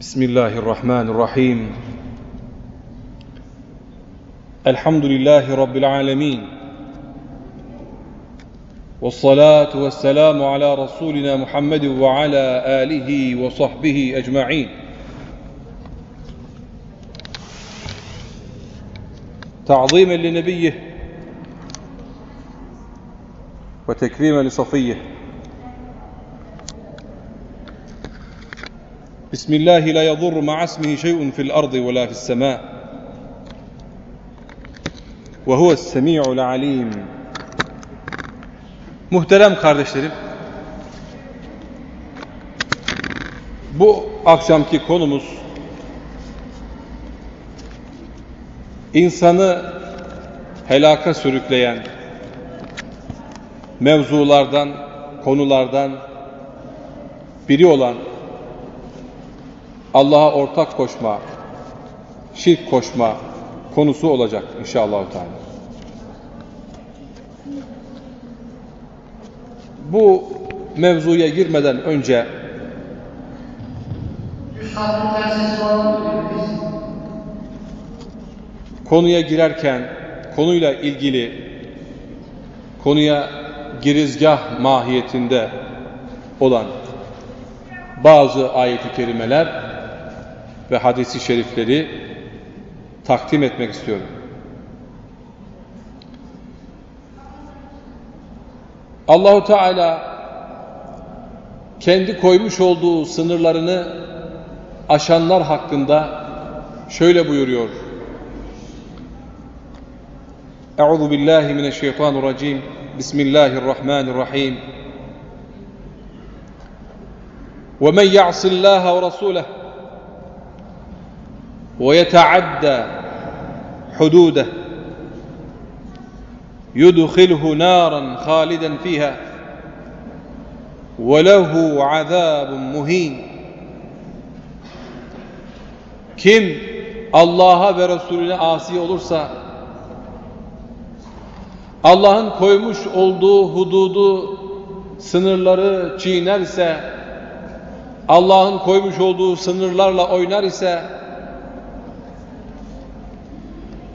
بسم الله الرحمن الرحيم. الحمد لله رب العالمين. والصلاة والسلام على رسولنا محمد وعلى آله وصحبه أجمعين. تعظيما لنبيه وتكريما لصفيه. بسم الله لا يضر مع اسمه شيء في الأرض ولا في السماء وهو السميع العليم Muhterem kardeşlerim, bu akşamki konumuz insanı helaka sürükleyen mevzulardan, konulardan biri olan Allah'a ortak koşma, şirk koşma konusu olacak inşallah. Bu mevzuya girmeden önce konuya girerken konuyla ilgili konuya girizgah mahiyetinde olan bazı ayeti kerimeler ve hadisi şerifleri takdim etmek istiyorum. Allahu Teala kendi koymuş olduğu sınırlarını aşanlar hakkında şöyle buyuruyor. Euzu billahi mineşşeytanirracim. Bismillahirrahmanirrahim. ومن يعص الله ورسوله ويتعدى حدوده يدخله نارا خالدا فيها وله عذاب مهين kim Allah'a ve Resulüne asi olursa Allah'ın koymuş olduğu hududu sınırları çiğnerse Allah'ın koymuş olduğu sınırlarla oynar ise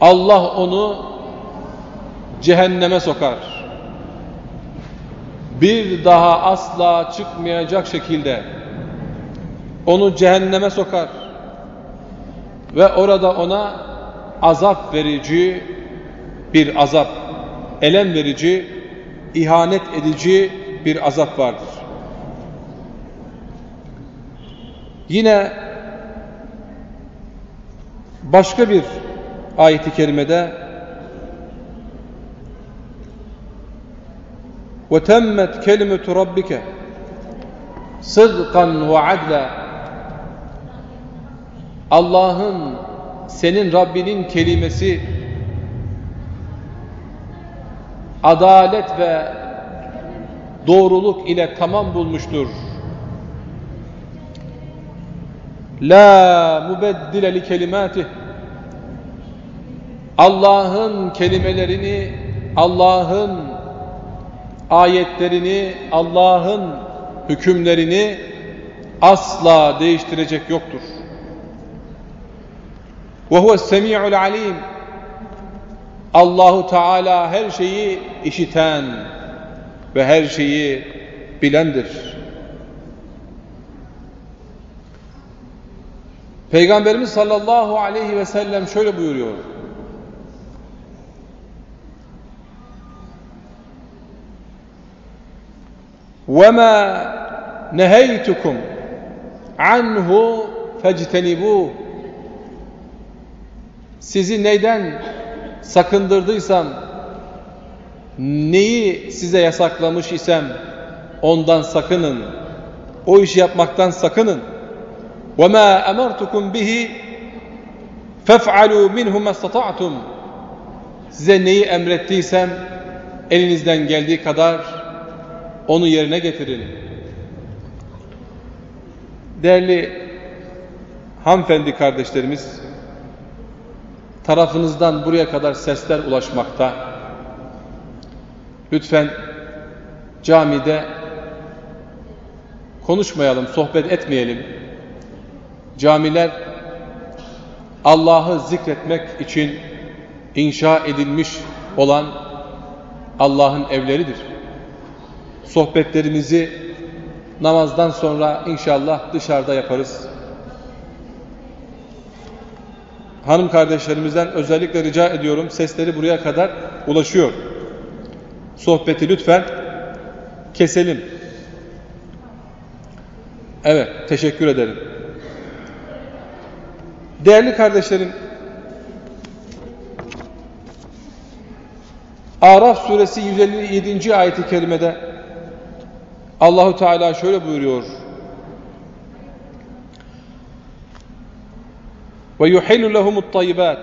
Allah onu cehenneme sokar. Bir daha asla çıkmayacak şekilde onu cehenneme sokar. Ve orada ona azap verici bir azap, elem verici, ihanet edici bir azap vardır. Yine başka bir ayeti kerimede وَتَمَّتْ كَلِمَةُ رَبِّكَ صِدْقًا وَعَدْلًا Allah'ın, senin Rabbinin kelimesi adalet ve doğruluk ile tamam bulmuştur. La mubeddile li kelimatih Allah'ın kelimelerini, Allah'ın ayetlerini, Allah'ın hükümlerini asla değiştirecek yoktur. Ve huves semi'ul alim. Allahu Teala her şeyi işiten ve her şeyi bilendir. Peygamberimiz sallallahu aleyhi ve sellem şöyle buyuruyor. وَمَا نَهَيْتُكُمْ عَنْهُ فَاجْتَنِبُوهُ Sizi neyden sakındırdıysam, neyi size yasaklamış isem ondan sakının. O işi yapmaktan sakının. وَمَا أَمَرْتُكُمْ بِهِ فَافْعَلُوا مِنْهُ مَا اسْتَطَعْتُمْ Size neyi emrettiysem elinizden geldiği kadar onu yerine getirin. Değerli hanımefendi kardeşlerimiz, tarafınızdan buraya kadar sesler ulaşmakta. Lütfen camide konuşmayalım, sohbet etmeyelim. Camiler Allah'ı zikretmek için inşa edilmiş olan Allah'ın evleridir. Sohbetlerimizi namazdan sonra inşallah dışarıda yaparız. Hanım kardeşlerimizden özellikle rica ediyorum sesleri buraya kadar ulaşıyor. Sohbeti lütfen keselim. Evet, teşekkür ederim. Değerli kardeşlerim, Araf suresi 157. ayeti kerimede Allahu Teala şöyle buyuruyor. Ve yuhillu lehumut tayyibat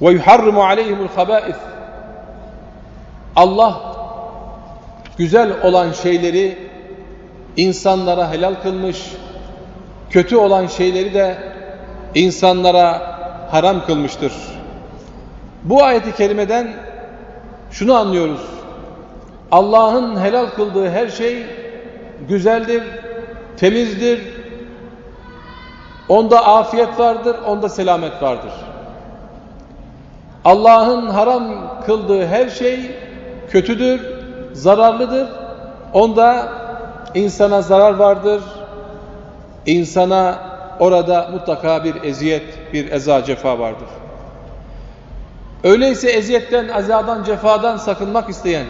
ve yuharrimu aleyhimul habais. Allah güzel olan şeyleri insanlara helal kılmış, kötü olan şeyleri de insanlara haram kılmıştır. Bu ayeti kerimeden şunu anlıyoruz. Allah'ın helal kıldığı her şey güzeldir, temizdir. Onda afiyet vardır, onda selamet vardır. Allah'ın haram kıldığı her şey kötüdür, zararlıdır. Onda insana zarar vardır. İnsana orada mutlaka bir eziyet, bir eza cefa vardır. Öyleyse eziyetten, azadan, cefadan sakınmak isteyen,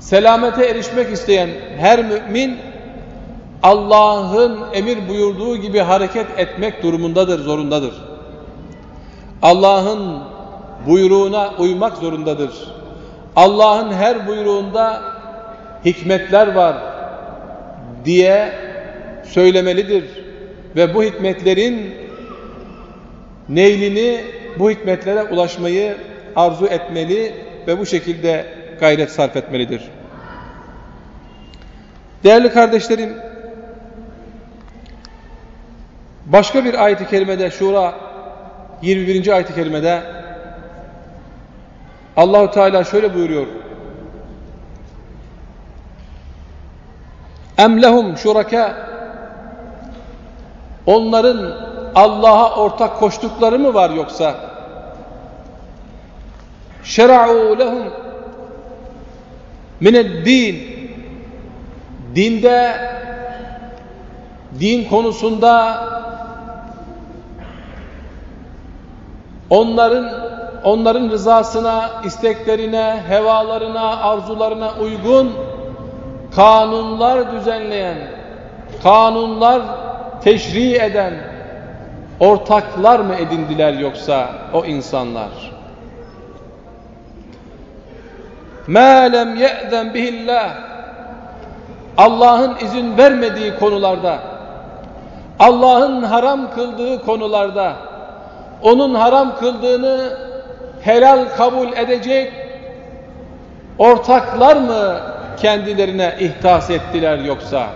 selamete erişmek isteyen her mümin Allah'ın emir buyurduğu gibi hareket etmek durumundadır, zorundadır. Allah'ın buyruğuna uymak zorundadır. Allah'ın her buyruğunda hikmetler var diye söylemelidir. Ve bu hikmetlerin neylini bu hikmetlere ulaşmayı arzu etmeli ve bu şekilde gayret sarf etmelidir. Değerli kardeşlerim, başka bir ayet-i kerimede Şura 21. ayet-i kerimede Allahu Teala şöyle buyuruyor. Em lehum şuraka Onların Allah'a ortak koştukları mı var yoksa? Şer'u lehum mined-din Dinde din konusunda onların onların rızasına, isteklerine, hevalarına, arzularına uygun kanunlar düzenleyen, kanunlar teşri eden ortaklar mı edindiler yoksa o insanlar? مَا لَمْ يَأْذَنْ بِهِ اللّٰهِ Allah'ın izin vermediği konularda, Allah'ın haram kıldığı konularda, onun haram kıldığını helal kabul edecek ortaklar mı kendilerine ihtas ettiler yoksa?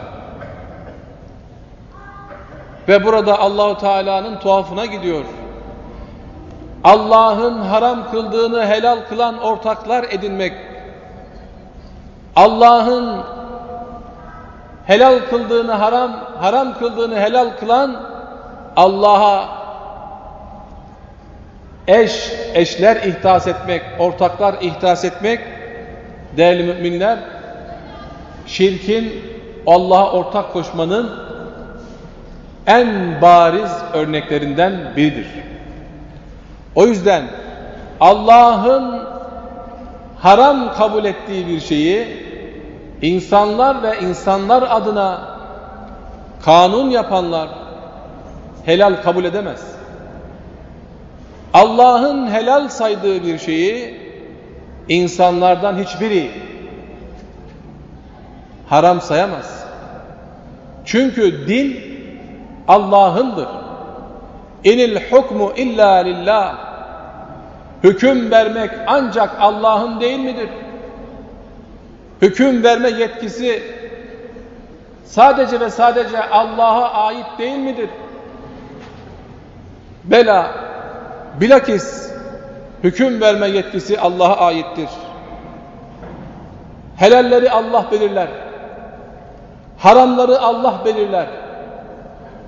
Ve burada Allahu Teala'nın tuhafına gidiyor. Allah'ın haram kıldığını helal kılan ortaklar edinmek, Allah'ın helal kıldığını haram, haram kıldığını helal kılan Allah'a eş, eşler ihtas etmek, ortaklar ihtas etmek değerli müminler şirkin Allah'a ortak koşmanın en bariz örneklerinden biridir. O yüzden Allah'ın haram kabul ettiği bir şeyi insanlar ve insanlar adına kanun yapanlar helal kabul edemez. Allah'ın helal saydığı bir şeyi insanlardan hiçbiri haram sayamaz. Çünkü din Allah'ındır. İnil hukmu illa lillah. Hüküm vermek ancak Allah'ın değil midir? Hüküm verme yetkisi sadece ve sadece Allah'a ait değil midir? Bela, bilakis hüküm verme yetkisi Allah'a aittir. Helalleri Allah belirler. Haramları Allah belirler.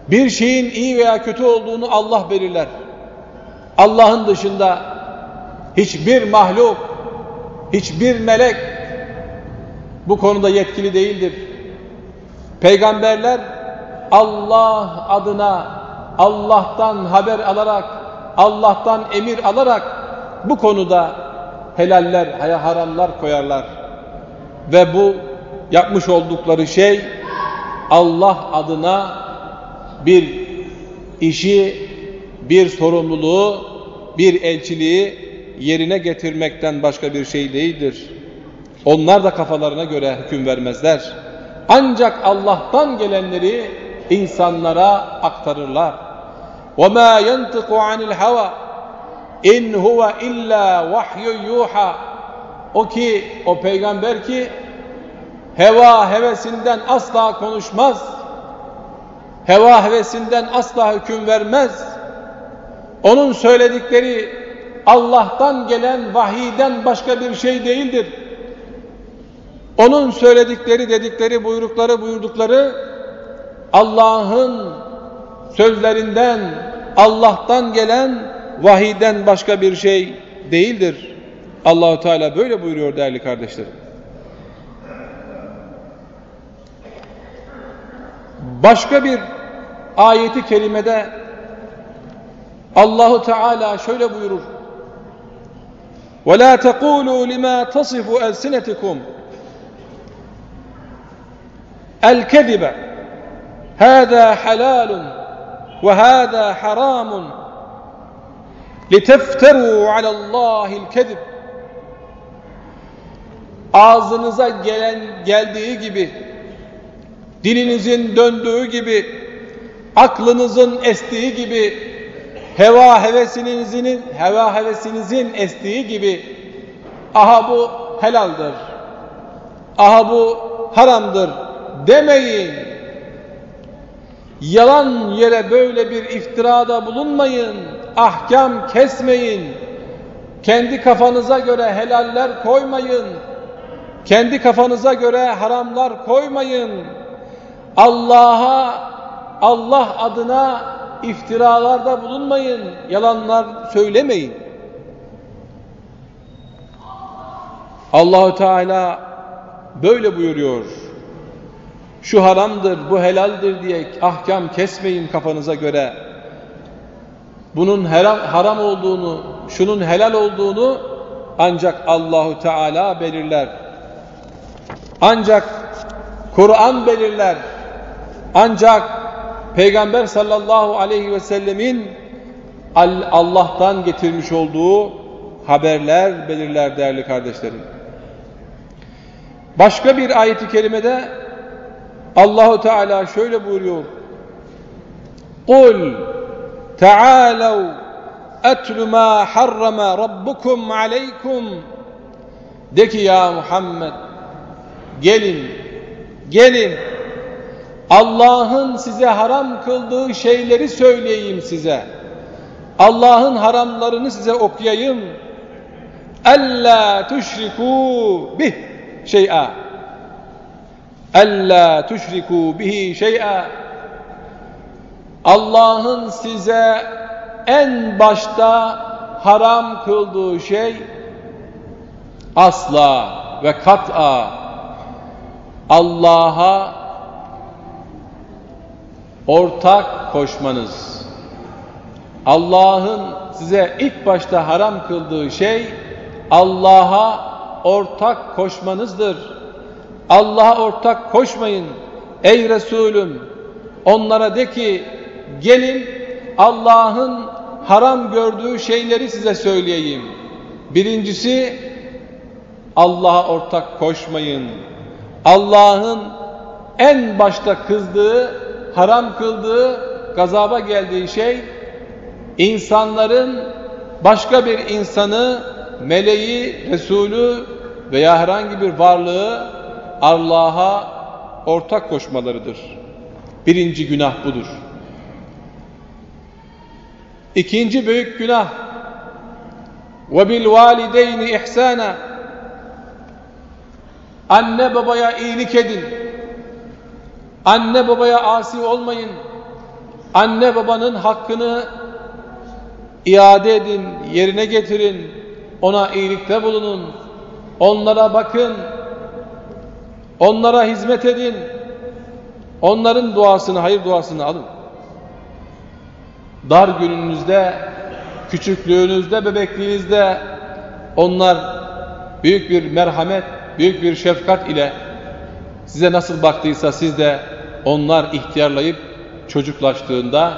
Bir şeyin iyi veya kötü olduğunu Allah belirler. Allah'ın dışında hiçbir mahluk, hiçbir melek bu konuda yetkili değildir. Peygamberler Allah adına Allah'tan haber alarak, Allah'tan emir alarak bu konuda helaller, haramlar koyarlar. Ve bu yapmış oldukları şey Allah adına bir işi, bir sorumluluğu, bir elçiliği yerine getirmekten başka bir şey değildir. Onlar da kafalarına göre hüküm vermezler. Ancak Allah'tan gelenleri insanlara aktarırlar. وَمَا يَنْتِقُ عَنِ الْهَوَى اِنْ هُوَ اِلَّا وَحْيُ يُوحَى O ki, o peygamber ki heva hevesinden asla konuşmaz. Heva hevesinden asla hüküm vermez. Onun söyledikleri Allah'tan gelen vahiyden başka bir şey değildir. Onun söyledikleri, dedikleri, buyrukları, buyurdukları Allah'ın sözlerinden, Allah'tan gelen vahiyden başka bir şey değildir. Allahu Teala böyle buyuruyor değerli kardeşlerim. Başka bir ayeti kerimede Allahu Teala şöyle buyurur. وَلَا تَقُولُوا لِمَا تَصِفُ أَلْسِنَتِكُمْ الْكَذِبَ هَذَا حَلَالٌ وَهَذَا حَرَامٌ لِتَفْتَرُوا عَلَى اللّٰهِ الْكَذِبِ Ağzınıza gelen geldiği gibi, dilinizin döndüğü gibi, aklınızın estiği gibi, heva hevesinizin heva hevesinizin estiği gibi aha bu helaldir. Aha bu haramdır demeyin. Yalan yere böyle bir iftirada bulunmayın. Ahkam kesmeyin. Kendi kafanıza göre helaller koymayın. Kendi kafanıza göre haramlar koymayın. Allah'a Allah adına iftiralarda bulunmayın. Yalanlar söylemeyin. Allahu Teala böyle buyuruyor. Şu haramdır, bu helaldir diye ahkam kesmeyin kafanıza göre. Bunun haram, olduğunu, şunun helal olduğunu ancak Allahu Teala belirler. Ancak Kur'an belirler. Ancak Peygamber sallallahu aleyhi ve sellemin Allah'tan getirmiş olduğu haberler belirler değerli kardeşlerim. Başka bir ayeti kerimede Allahu Teala şöyle buyuruyor. Kul ta'alu etlu ma harrama rabbukum aleykum de ki ya Muhammed gelin gelin Allah'ın size haram kıldığı şeyleri söyleyeyim size. Allah'ın haramlarını size okuyayım. Ella tuşriku bih şey'a. Ella tuşriku bihi şey'a. Allah'ın size en başta haram kıldığı şey asla ve kat'a Allah'a ortak koşmanız. Allah'ın size ilk başta haram kıldığı şey Allah'a ortak koşmanızdır. Allah'a ortak koşmayın. Ey Resulüm onlara de ki gelin Allah'ın haram gördüğü şeyleri size söyleyeyim. Birincisi Allah'a ortak koşmayın. Allah'ın en başta kızdığı haram kıldığı, gazaba geldiği şey insanların başka bir insanı, meleği, Resulü veya herhangi bir varlığı Allah'a ortak koşmalarıdır. Birinci günah budur. İkinci büyük günah ve bil valideyni ihsana anne babaya iyilik edin Anne babaya asi olmayın. Anne babanın hakkını iade edin, yerine getirin, ona iyilikte bulunun, onlara bakın, onlara hizmet edin, onların duasını, hayır duasını alın. Dar gününüzde, küçüklüğünüzde, bebekliğinizde onlar büyük bir merhamet, büyük bir şefkat ile size nasıl baktıysa siz de onlar ihtiyarlayıp çocuklaştığında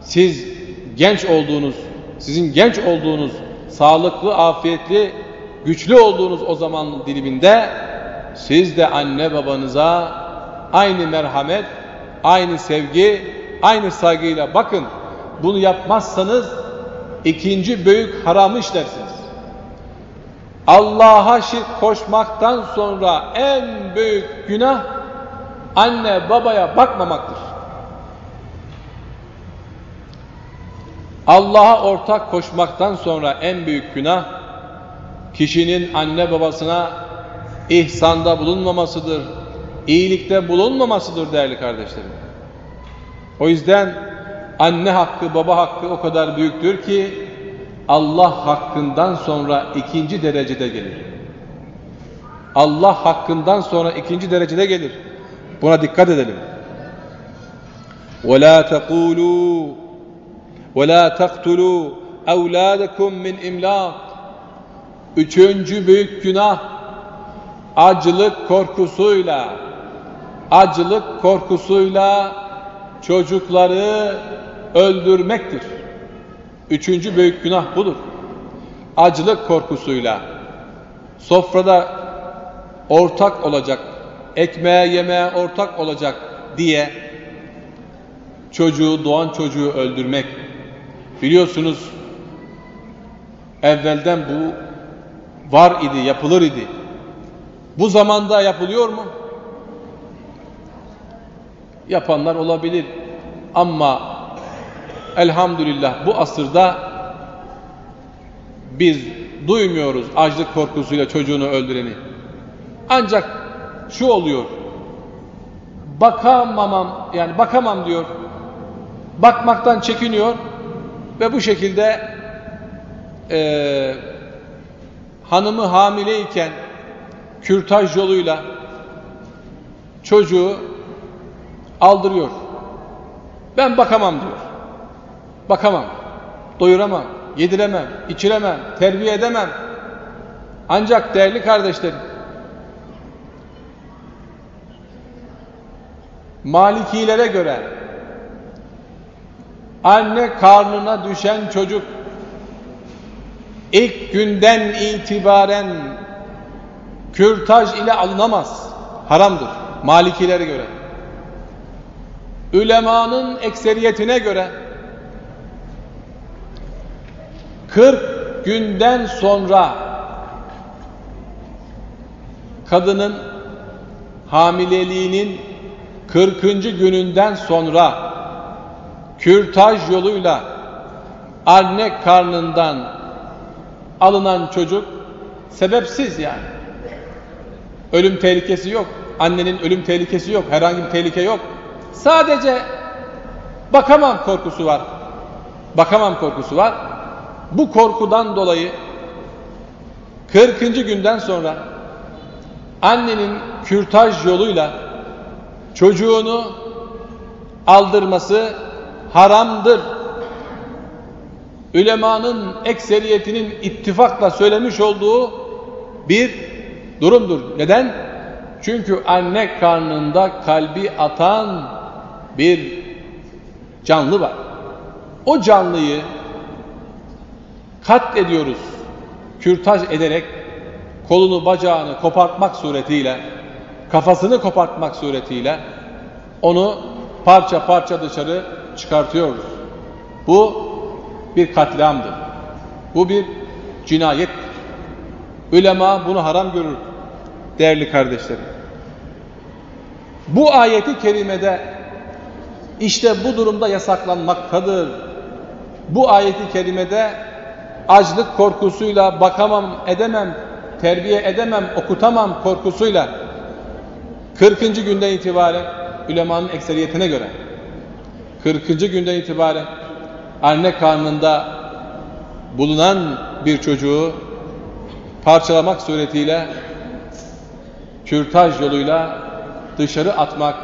siz genç olduğunuz, sizin genç olduğunuz, sağlıklı, afiyetli, güçlü olduğunuz o zaman diliminde siz de anne babanıza aynı merhamet, aynı sevgi, aynı saygıyla bakın. Bunu yapmazsanız ikinci büyük haramı işlersiniz. Allah'a şirk koşmaktan sonra en büyük günah anne babaya bakmamaktır. Allah'a ortak koşmaktan sonra en büyük günah kişinin anne babasına ihsanda bulunmamasıdır, iyilikte bulunmamasıdır değerli kardeşlerim. O yüzden anne hakkı, baba hakkı o kadar büyüktür ki Allah hakkından sonra ikinci derecede gelir. Allah hakkından sonra ikinci derecede gelir. Buna dikkat edelim. وَلَا تَقُولُوا وَلَا تَقْتُلُوا اَوْلَادَكُمْ مِنْ اِمْلَاقٍ Üçüncü büyük günah acılık korkusuyla acılık korkusuyla çocukları öldürmektir. Üçüncü büyük günah budur. Acılık korkusuyla sofrada ortak olacak, ekmeğe yemeğe ortak olacak diye çocuğu, doğan çocuğu öldürmek. Biliyorsunuz evvelden bu var idi, yapılır idi. Bu zamanda yapılıyor mu? Yapanlar olabilir. Ama elhamdülillah bu asırda biz duymuyoruz açlık korkusuyla çocuğunu öldüreni. Ancak şu oluyor. Bakamamam yani bakamam diyor. Bakmaktan çekiniyor ve bu şekilde e, hanımı hamileyken kürtaj yoluyla çocuğu aldırıyor. Ben bakamam diyor. Bakamam. Doyuramam, yediremem, içiremem, terbiye edemem. Ancak değerli kardeşlerim, Malikilere göre anne karnına düşen çocuk ilk günden itibaren kürtaj ile alınamaz. Haramdır. Malikilere göre. Ülemanın ekseriyetine göre 40 günden sonra kadının hamileliğinin 40. gününden sonra kürtaj yoluyla anne karnından alınan çocuk sebepsiz yani. Ölüm tehlikesi yok. Annenin ölüm tehlikesi yok. Herhangi bir tehlike yok. Sadece bakamam korkusu var. Bakamam korkusu var. Bu korkudan dolayı 40. günden sonra annenin kürtaj yoluyla çocuğunu aldırması haramdır. Ülemanın ekseriyetinin ittifakla söylemiş olduğu bir durumdur. Neden? Çünkü anne karnında kalbi atan bir canlı var. O canlıyı katlediyoruz. Kürtaj ederek kolunu bacağını kopartmak suretiyle kafasını kopartmak suretiyle onu parça parça dışarı çıkartıyoruz. Bu bir katliamdır. Bu bir cinayettir. Ülema bunu haram görür değerli kardeşlerim. Bu ayeti kerimede işte bu durumda yasaklanmaktadır. Bu ayeti kerimede açlık korkusuyla bakamam, edemem, terbiye edemem, okutamam korkusuyla 40. günden itibaren ülemanın ekseriyetine göre 40. günden itibaren anne karnında bulunan bir çocuğu parçalamak suretiyle kürtaj yoluyla dışarı atmak,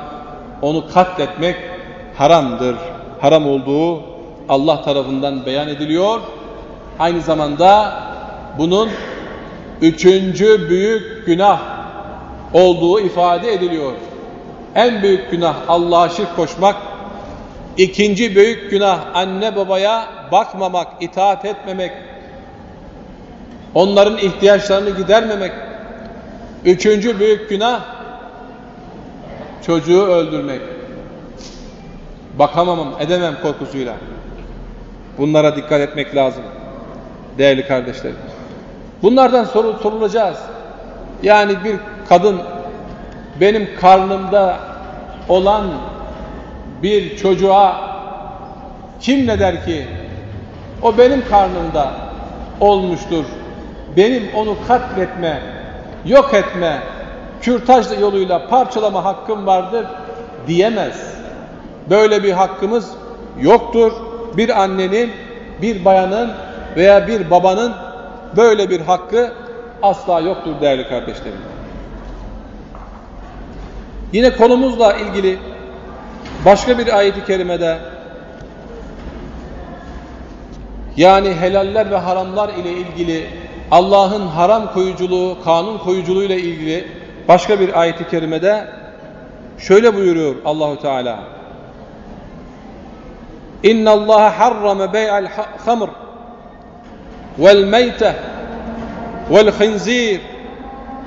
onu katletmek haramdır. Haram olduğu Allah tarafından beyan ediliyor. Aynı zamanda bunun üçüncü büyük günah olduğu ifade ediliyor. En büyük günah Allah'a şirk koşmak, ikinci büyük günah anne babaya bakmamak, itaat etmemek, onların ihtiyaçlarını gidermemek, üçüncü büyük günah çocuğu öldürmek. Bakamamam, edemem korkusuyla. Bunlara dikkat etmek lazım. Değerli kardeşlerim. Bunlardan soru, sorulacağız. Yani bir kadın benim karnımda olan bir çocuğa kim ne der ki o benim karnımda olmuştur. Benim onu katletme, yok etme, kürtaj yoluyla parçalama hakkım vardır diyemez. Böyle bir hakkımız yoktur. Bir annenin, bir bayanın veya bir babanın böyle bir hakkı asla yoktur değerli kardeşlerim. Yine konumuzla ilgili başka bir ayet-i kerimede yani helaller ve haramlar ile ilgili Allah'ın haram koyuculuğu, kanun koyuculuğu ile ilgili başka bir ayet-i kerimede şöyle buyuruyor Allahu Teala. İnna Allah harrama bey'al hamr vel meyte vel khinzir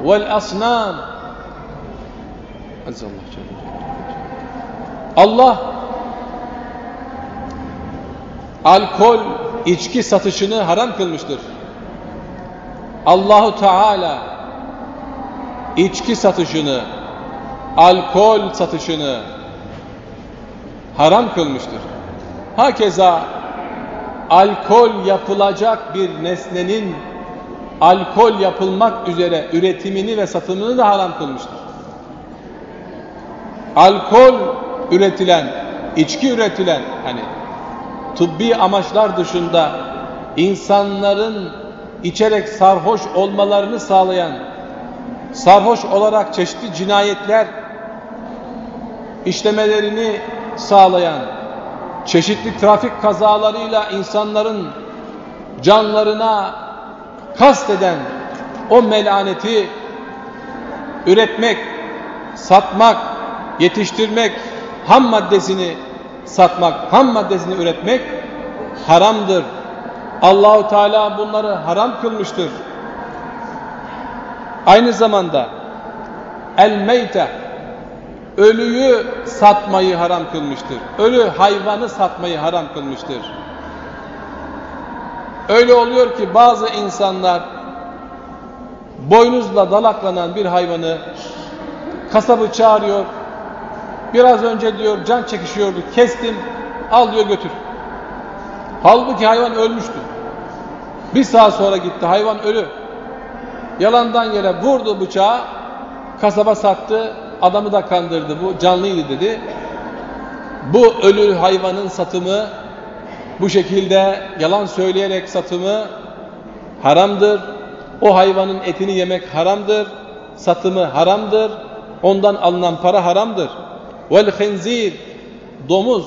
vel asnam Azze Allah alkol, içki satışını haram kılmıştır. Allahu Teala içki satışını, alkol satışını haram kılmıştır. Hakeza alkol yapılacak bir nesnenin alkol yapılmak üzere üretimini ve satımını da haram kılmıştır. Alkol üretilen, içki üretilen hani tıbbi amaçlar dışında insanların içerek sarhoş olmalarını sağlayan, sarhoş olarak çeşitli cinayetler işlemelerini sağlayan, çeşitli trafik kazalarıyla insanların canlarına kasteden o melaneti üretmek, satmak, yetiştirmek, ham maddesini satmak, ham maddesini üretmek haramdır. Allahu Teala bunları haram kılmıştır. Aynı zamanda el meyte ölüyü satmayı haram kılmıştır. Ölü hayvanı satmayı haram kılmıştır. Öyle oluyor ki bazı insanlar boynuzla dalaklanan bir hayvanı kasabı çağırıyor. Biraz önce diyor can çekişiyordu. Kestim. Al diyor götür. Halbuki hayvan ölmüştü. Bir saat sonra gitti. Hayvan ölü. Yalandan yere vurdu bıçağı. Kasaba sattı. Adamı da kandırdı. Bu canlıydı dedi. Bu ölü hayvanın satımı bu şekilde yalan söyleyerek satımı haramdır. O hayvanın etini yemek haramdır. Satımı haramdır. Ondan alınan para haramdır. Vel henzir domuz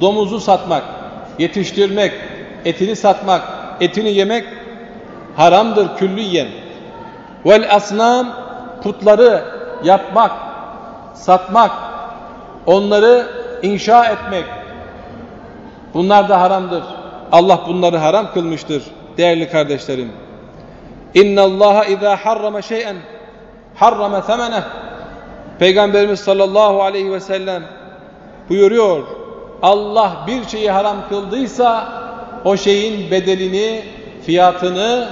domuzu satmak, yetiştirmek, etini satmak, etini yemek haramdır külliyen. Vel asnam putları yapmak, satmak, onları inşa etmek bunlar da haramdır. Allah bunları haram kılmıştır değerli kardeşlerim. İnna Allah iza harrama şey'en harrama themeneh Peygamberimiz sallallahu aleyhi ve sellem buyuruyor. Allah bir şeyi haram kıldıysa o şeyin bedelini, fiyatını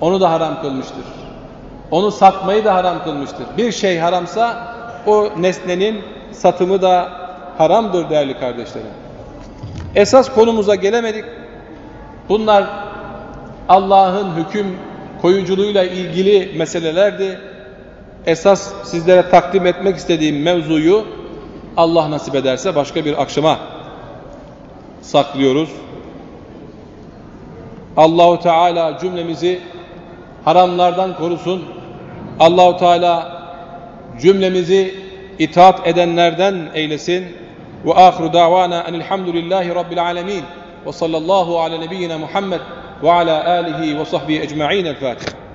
onu da haram kılmıştır. Onu satmayı da haram kılmıştır. Bir şey haramsa o nesnenin satımı da haramdır değerli kardeşlerim. Esas konumuza gelemedik. Bunlar Allah'ın hüküm koyuculuğuyla ilgili meselelerdi esas sizlere takdim etmek istediğim mevzuyu Allah nasip ederse başka bir akşama saklıyoruz. Allahu Teala cümlemizi haramlardan korusun. Allahu Teala cümlemizi itaat edenlerden eylesin. Ve ahiru davana enilhamdülillahi rabbil alemin. Ve sallallahu ala nebiyyina Muhammed ve ala alihi ve sahbihi ecma'in. El Fatiha.